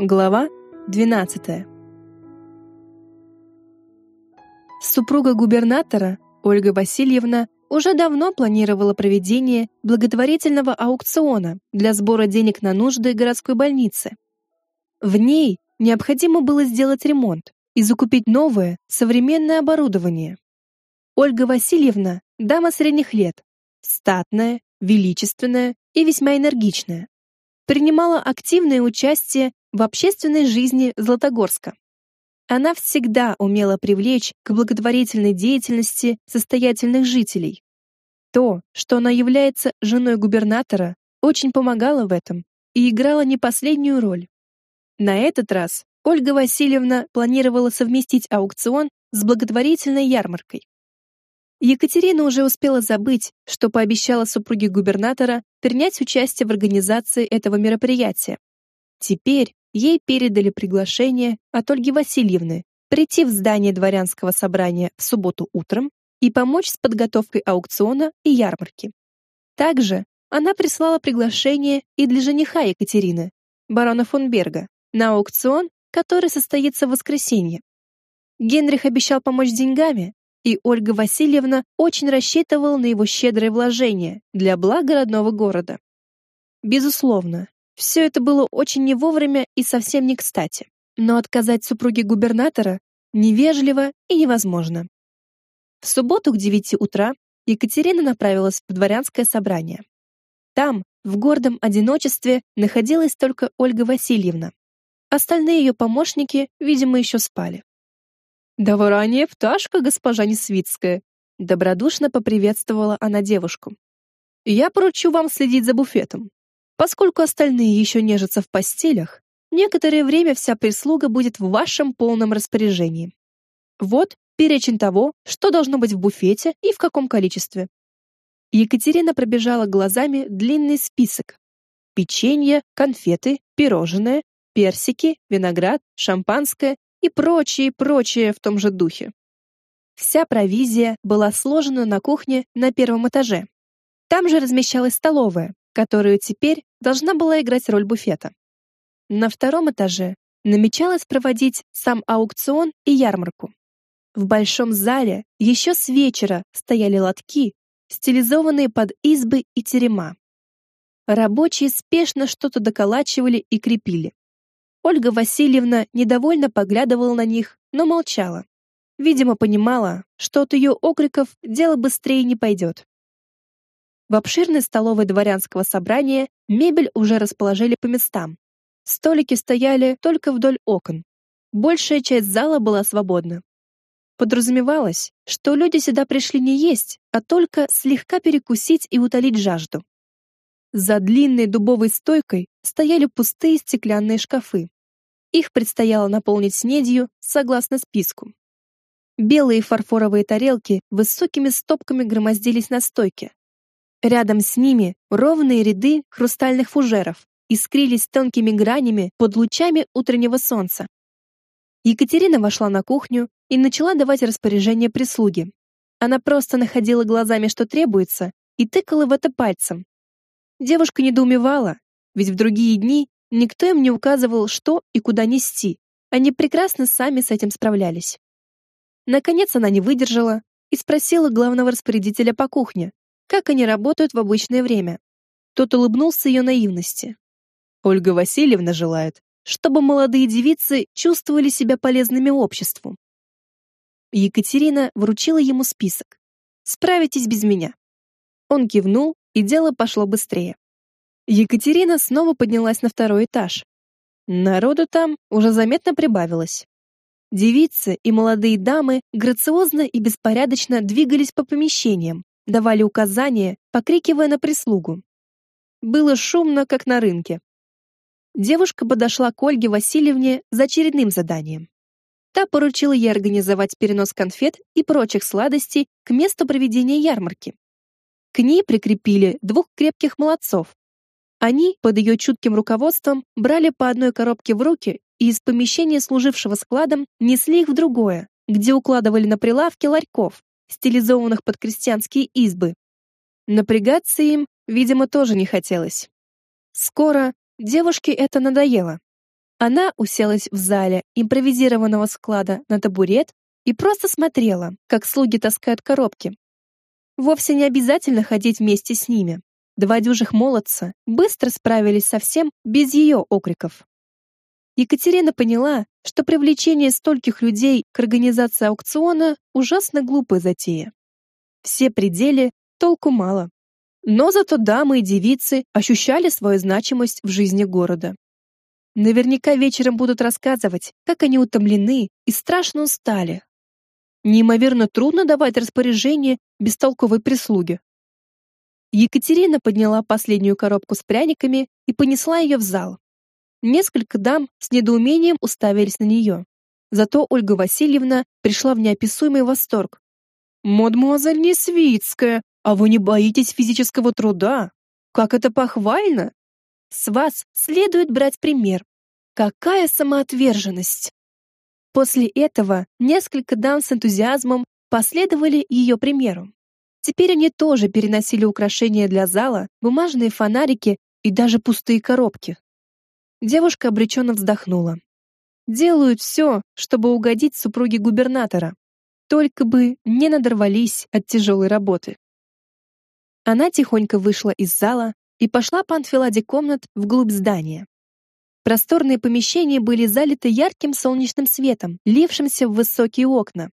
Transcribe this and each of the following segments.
Глава 12. Супруга губернатора, Ольга Васильевна, уже давно планировала проведение благотворительного аукциона для сбора денег на нужды городской больницы. В ней необходимо было сделать ремонт и закупить новое, современное оборудование. Ольга Васильевна – дама средних лет, статная, величественная и весьма энергичная. Принимала активное участие в общественной жизни Златогорска. Она всегда умела привлечь к благотворительной деятельности состоятельных жителей. То, что она является женой губернатора, очень помогало в этом и играла не последнюю роль. На этот раз Ольга Васильевна планировала совместить аукцион с благотворительной ярмаркой. Екатерина уже успела забыть, что пообещала супруге губернатора принять участие в организации этого мероприятия. Теперь ей передали приглашение от Ольги Васильевны прийти в здание дворянского собрания в субботу утром и помочь с подготовкой аукциона и ярмарки. Также она прислала приглашение и для жениха Екатерины, барона фон Берга, на аукцион, который состоится в воскресенье. Генрих обещал помочь деньгами, и Ольга Васильевна очень рассчитывала на его щедрое вложение для блага родного города. Безусловно, все это было очень не вовремя и совсем не кстати. Но отказать супруге губернатора невежливо и невозможно. В субботу к девяти утра Екатерина направилась в дворянское собрание. Там, в гордом одиночестве, находилась только Ольга Васильевна. Остальные ее помощники, видимо, еще спали. «Доворание пташка, госпожа Несвицкая!» Добродушно поприветствовала она девушку. «Я поручу вам следить за буфетом. Поскольку остальные еще нежатся в постелях, некоторое время вся прислуга будет в вашем полном распоряжении. Вот перечень того, что должно быть в буфете и в каком количестве. Екатерина пробежала глазами длинный список. Печенье, конфеты, пирожные, персики, виноград, шампанское и прочее, прочее в том же духе. Вся провизия была сложена на кухне на первом этаже. Там же размещалась столовая, которую теперь должна была играть роль буфета. На втором этаже намечалось проводить сам аукцион и ярмарку. В большом зале еще с вечера стояли лотки, стилизованные под избы и терема. Рабочие спешно что-то доколачивали и крепили. Ольга Васильевна недовольно поглядывала на них, но молчала. Видимо, понимала, что от ее окриков дело быстрее не пойдет. В обширной столовой дворянского собрания мебель уже расположили по местам. Столики стояли только вдоль окон. Большая часть зала была свободна. Подразумевалось, что люди сюда пришли не есть, а только слегка перекусить и утолить жажду. За длинной дубовой стойкой стояли пустые стеклянные шкафы. Их предстояло наполнить снедью согласно списку. Белые фарфоровые тарелки высокими стопками громоздились на стойке, Рядом с ними ровные ряды хрустальных фужеров искрились тонкими гранями под лучами утреннего солнца. Екатерина вошла на кухню и начала давать распоряжение прислуге. Она просто находила глазами, что требуется, и тыкала в это пальцем. Девушка недоумевала, ведь в другие дни никто им не указывал, что и куда нести. Они прекрасно сами с этим справлялись. Наконец она не выдержала и спросила главного распорядителя по кухне, как они работают в обычное время. Тот улыбнулся ее наивности. Ольга Васильевна желает, чтобы молодые девицы чувствовали себя полезными обществу. Екатерина вручила ему список. «Справитесь без меня». Он кивнул, и дело пошло быстрее. Екатерина снова поднялась на второй этаж. Народу там уже заметно прибавилось. Девицы и молодые дамы грациозно и беспорядочно двигались по помещениям, давали указания, покрикивая на прислугу. Было шумно, как на рынке. Девушка подошла к Ольге Васильевне за очередным заданием. Та поручила ей организовать перенос конфет и прочих сладостей к месту проведения ярмарки. К ней прикрепили двух крепких молодцов. Они, под ее чутким руководством, брали по одной коробке в руки и из помещения, служившего складом, несли их в другое, где укладывали на прилавки ларьков, стилизованных под крестьянские избы. Напрягаться им, видимо, тоже не хотелось. Скоро девушке это надоело. Она уселась в зале импровизированного склада на табурет и просто смотрела, как слуги таскают коробки. Вовсе не обязательно ходить вместе с ними. Два дюжих молодца быстро справились со всем без ее окриков. Екатерина поняла, что привлечение стольких людей к организации аукциона ужасно глупая затея. Все пределы толку мало. Но зато дамы и девицы ощущали свою значимость в жизни города. Наверняка вечером будут рассказывать, как они утомлены и страшно устали. Неимоверно трудно давать распоряжение бестолковой прислуге. Екатерина подняла последнюю коробку с пряниками и понесла ее в зал. Несколько дам с недоумением уставились на нее. Зато Ольга Васильевна пришла в неописуемый восторг. «Мадемуазель Несвицкая, а вы не боитесь физического труда? Как это похвально! С вас следует брать пример. Какая самоотверженность!» После этого несколько дам с энтузиазмом последовали ее примеру. Теперь они тоже переносили украшения для зала, бумажные фонарики и даже пустые коробки. Девушка обреченно вздохнула. Делают все, чтобы угодить супруге губернатора. Только бы не надорвались от тяжелой работы. Она тихонько вышла из зала и пошла по анфиладе комнат вглубь здания. Просторные помещения были залиты ярким солнечным светом, лившимся в высокие окна.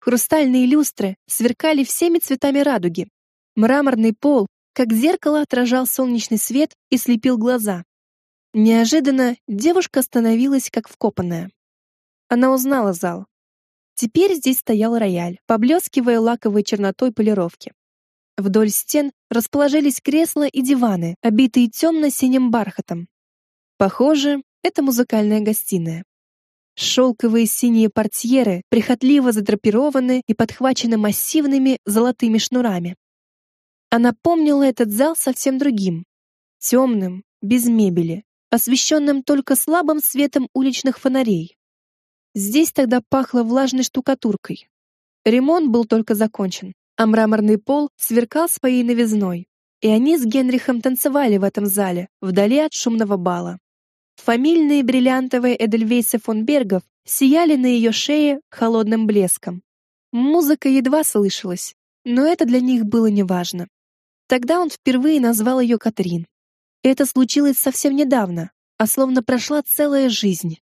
Хрустальные люстры сверкали всеми цветами радуги. Мраморный пол, как зеркало, отражал солнечный свет и слепил глаза. Неожиданно девушка остановилась как вкопанная. Она узнала зал. Теперь здесь стоял рояль, поблескивая лаковой чернотой полировки. Вдоль стен расположились кресла и диваны, обитые темно-синим бархатом. Похоже, это музыкальная гостиная. Шелковые синие портьеры прихотливо задрапированы и подхвачены массивными золотыми шнурами. Она помнила этот зал совсем другим, темным, без мебели, освещенным только слабым светом уличных фонарей. Здесь тогда пахло влажной штукатуркой. Ремонт был только закончен, а мраморный пол сверкал своей новизной, и они с Генрихом танцевали в этом зале, вдали от шумного бала. Фамильные бриллиантовые Эдельвейсы фон Бергов сияли на ее шее холодным блеском. Музыка едва слышалась, но это для них было неважно. Тогда он впервые назвал ее Катрин, это случилось совсем недавно, а словно прошла целая жизнь.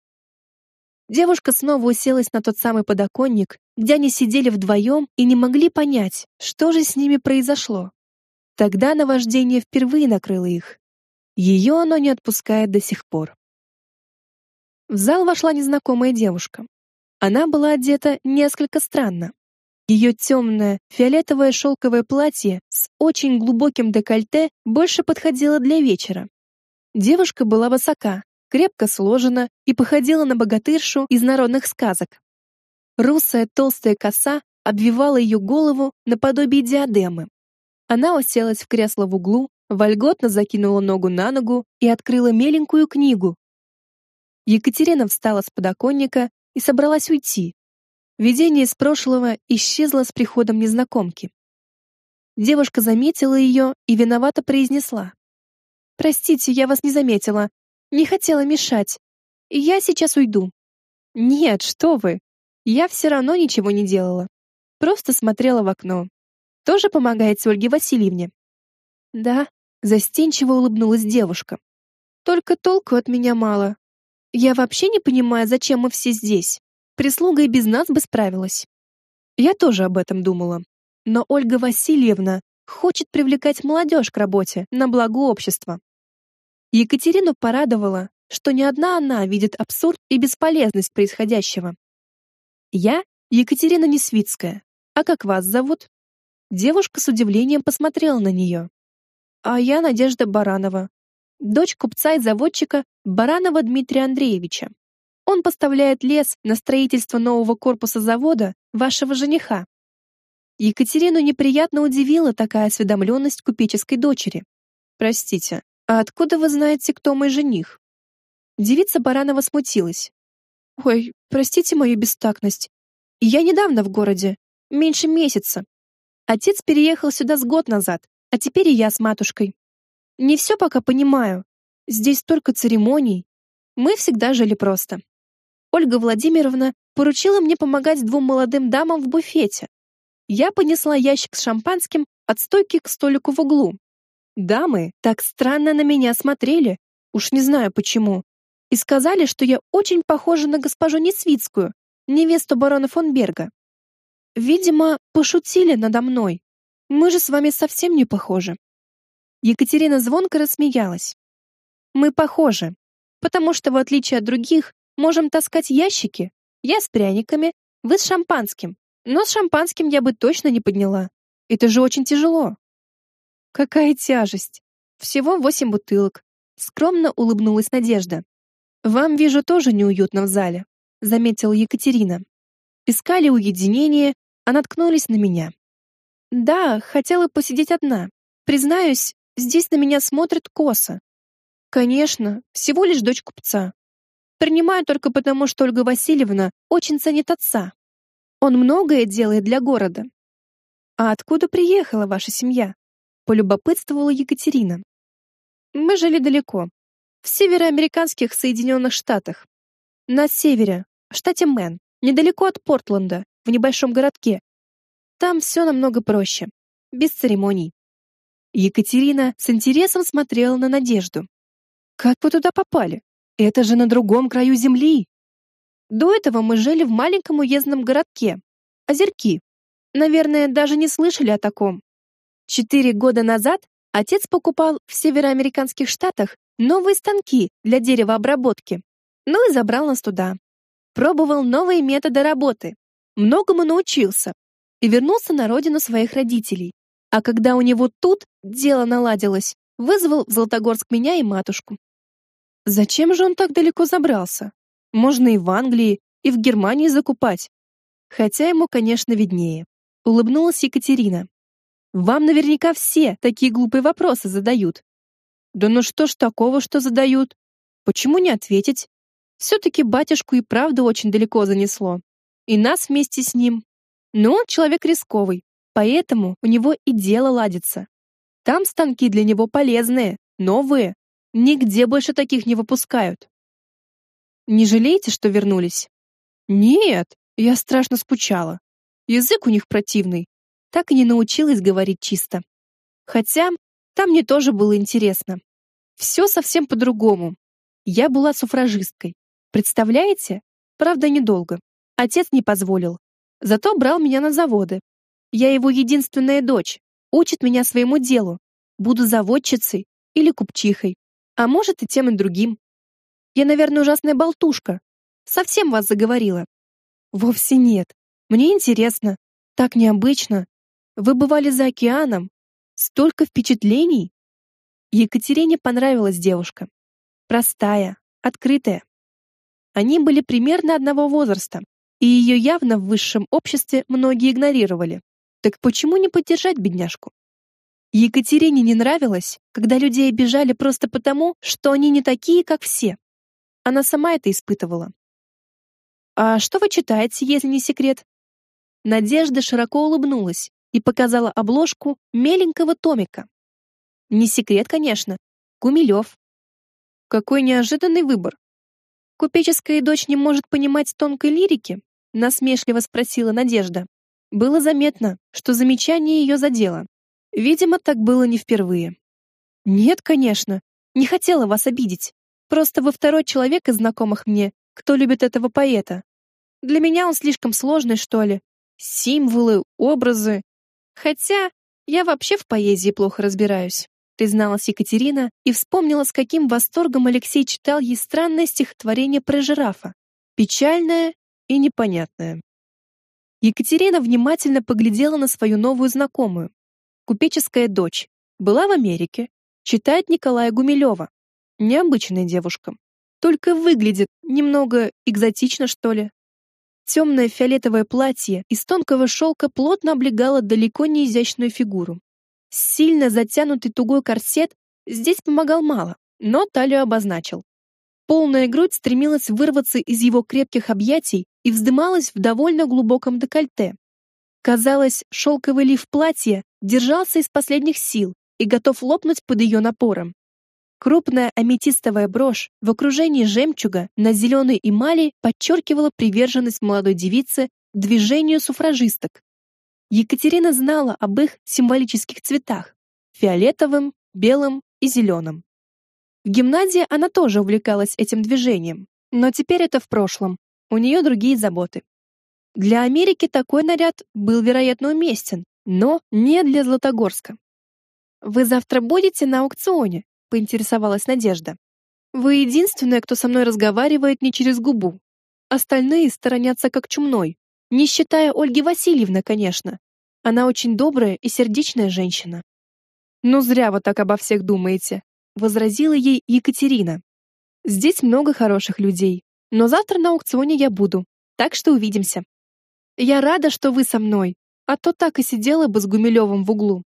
Девушка снова уселась на тот самый подоконник, где они сидели вдвоем и не могли понять, что же с ними произошло. Тогда наваждение впервые накрыло их. Ее оно не отпускает до сих пор. В зал вошла незнакомая девушка. Она была одета несколько странно. Ее темное фиолетовое шелковое платье с очень глубоким декольте больше подходило для вечера. Девушка была высока, крепко сложена и походила на богатыршу из народных сказок. Русая толстая коса обвивала ее голову наподобие диадемы. Она уселась в кресло в углу, вольготно закинула ногу на ногу и открыла меленькую книгу. Екатерина встала с подоконника и собралась уйти, Видение из прошлого исчезло с приходом незнакомки. Девушка заметила ее и виновато произнесла: "Простите, я вас не заметила. Не хотела мешать. Я сейчас уйду". "Нет, что вы? Я все равно ничего не делала. Просто смотрела в окно. Тоже помогаете Ольге Васильевне?" "Да", застенчиво улыбнулась девушка. "Только толку от меня мало. Я вообще не понимаю, зачем мы все здесь. Прислуга и без нас бы справилась. Я тоже об этом думала. Но Ольга Васильевна хочет привлекать молодежь к работе на благо общества. Екатерину порадовало, что не одна она видит абсурд и бесполезность происходящего. Я Екатерина Несвицкая. А как вас зовут? Девушка с удивлением посмотрела на нее. А я Надежда Баранова, дочь купца и заводчика Баранова Дмитрия Андреевича. Он поставляет лес на строительство нового корпуса завода вашего жениха. Екатерину неприятно удивила такая осведомленность купеческой дочери. Простите, а откуда вы знаете, кто мой жених? Девица Баранова смутилась. Ой, простите мою бестактность. Я недавно в городе, меньше месяца. Отец переехал сюда с год назад, а теперь и я с матушкой. Не все пока понимаю. Здесь столько церемоний, Мы всегда жили просто. Ольга Владимировна поручила мне помогать двум молодым дамам в буфете. Я понесла ящик с шампанским от стойки к столику в углу. Дамы так странно на меня смотрели, уж не знаю почему, и сказали, что я очень похожа на госпожу Несвицкую, невесту барона фон Берга. Видимо, пошутили надо мной. Мы же с вами совсем не похожи. Екатерина звонко рассмеялась. Мы похожи, потому что в отличие от других можем таскать ящики. Я с пряниками, вы с шампанским. Но с шампанским я бы точно не подняла. Это же очень тяжело. Какая тяжесть. Всего восемь бутылок. Скромно улыбнулась Надежда. Вам, вижу, тоже неуютно в зале, заметила Екатерина. Искали уединение, а наткнулись на меня. Да, хотела посидеть одна. Признаюсь, здесь на меня смотрят косо. Конечно, всего лишь дочь купца. Принимаю только потому, что Ольга Васильевна очень ценит отца. Он многое делает для города. А откуда приехала ваша семья? полюбопытствовала Екатерина. Мы жили далеко, в североамериканских Соединенных Штатах. На севере, в штате Мэн, недалеко от Портленда, в небольшом городке. Там все намного проще, без церемоний. Екатерина с интересом смотрела на Надежду. Как вы туда попали? Это же на другом краю земли. До этого мы жили в маленьком уездном городке, Озерки. Наверное, даже не слышали о таком. Четыре года назад отец покупал в североамериканских штатах новые станки для деревообработки. Ну и забрал нас туда. Пробовал новые методы работы. Многому научился. И вернулся на родину своих родителей. А когда у него тут дело наладилось, вызвал в Златогорск меня и матушку. Зачем же он так далеко забрался? Можно и в Англии, и в Германии закупать. Хотя ему, конечно, виднее. Улыбнулась Екатерина. Вам наверняка все такие глупые вопросы задают. Да ну что ж такого, что задают? Почему не ответить? Все-таки батюшку и правда очень далеко занесло. И нас вместе с ним. Но он человек рисковый, поэтому у него и дело ладится. Там станки для него полезные, новые. Нигде больше таких не выпускают. Не жалеете, что вернулись? Нет, я страшно скучала. Язык у них противный, так и не научилась говорить чисто. Хотя там мне тоже было интересно. Все совсем по-другому. Я была суфражисткой. Представляете? Правда, недолго. Отец не позволил. Зато брал меня на заводы. Я его единственная дочь. Учит меня своему делу. Буду заводчицей или купчихой. А может и тем и другим. Я, наверное, ужасная болтушка. Совсем вас заговорила. Вовсе нет. Мне интересно. Так необычно. Вы бывали за океаном? Столько впечатлений? Екатерине понравилась девушка. Простая, открытая. Они были примерно одного возраста, и ее явно в высшем обществе многие игнорировали. Так почему не поддержать бедняжку? Екатерине не нравилось, когда людей обижали просто потому, что они не такие, как все. Она сама это испытывала. «А что вы читаете, если не секрет?» Надежда широко улыбнулась, и показала обложку меленького томика. Не секрет, конечно. Гумилев. Какой неожиданный выбор. Купеческая дочь не может понимать тонкой лирики? Насмешливо спросила Надежда. Было заметно, что замечание ее задело. Видимо, так было не впервые. Нет, конечно, не хотела вас обидеть. Просто вы второй человек из знакомых мне, кто любит этого поэта. Для меня он слишком сложный, что ли. Символы, образы. Хотя я вообще в поэзии плохо разбираюсь, призналась Екатерина и вспомнила, с каким восторгом Алексей читал ей странное стихотворение про жирафа, печальное и непонятное. Екатерина внимательно поглядела на свою новую знакомую. Купеческая дочь, была в Америке, читает Николая Гумилева. Необычная девушка. Только выглядит немного экзотично, что ли. Темное фиолетовое платье из тонкого шелка плотно облегало далеко не изящную фигуру. Сильно затянутый тугой корсет здесь помогал мало, но талию обозначил. Полная грудь стремилась вырваться из его крепких объятий и вздымалась в довольно глубоком декольте. Казалось, шелковый лиф платья держался из последних сил и готов лопнуть под ее напором. Крупная аметистовая брошь в окружении жемчуга на зеленой эмали подчеркивала приверженность молодой девицы движению суфражисток. Екатерина знала об их символических цветах – фиолетовым, белым и зеленым. В гимназии она тоже увлекалась этим движением, но теперь это в прошлом, у нее другие заботы. Для Америки такой наряд был, вероятно, уместен, но не для Златогорска. «Вы завтра будете на аукционе?» — поинтересовалась Надежда. «Вы единственная, кто со мной разговаривает не через губу. Остальные сторонятся как чумной, не считая Ольги Васильевны, конечно. Она очень добрая и сердечная женщина». «Ну зря вы так обо всех думаете», — возразила ей Екатерина. «Здесь много хороших людей, но завтра на аукционе я буду, так что увидимся». Я рада, что вы со мной, а то так и сидела бы с Гумилевым в углу.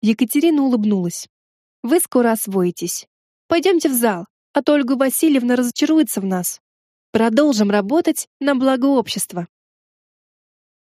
Екатерина улыбнулась. Вы скоро освоитесь. Пойдемте в зал, а то Ольга Васильевна разочаруется в нас. Продолжим работать на благо общества.